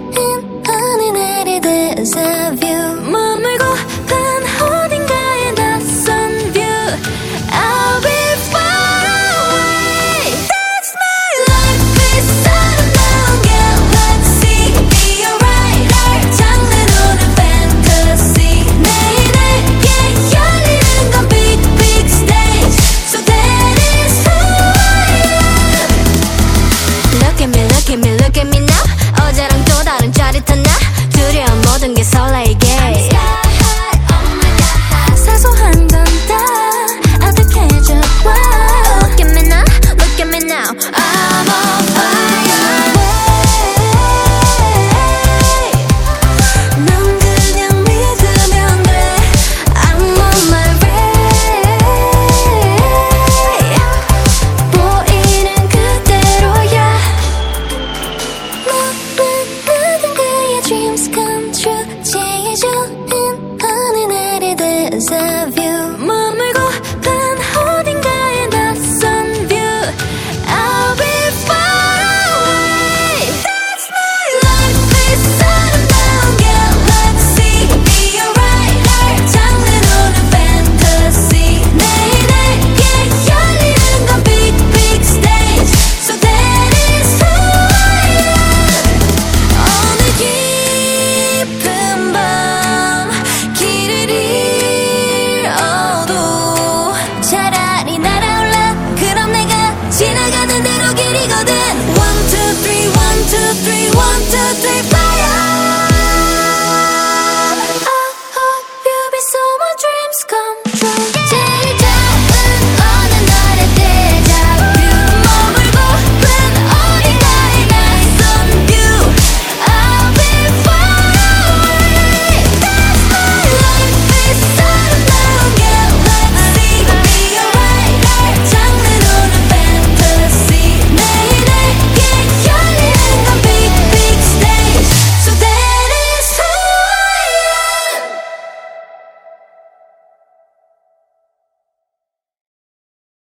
Ooh. Of you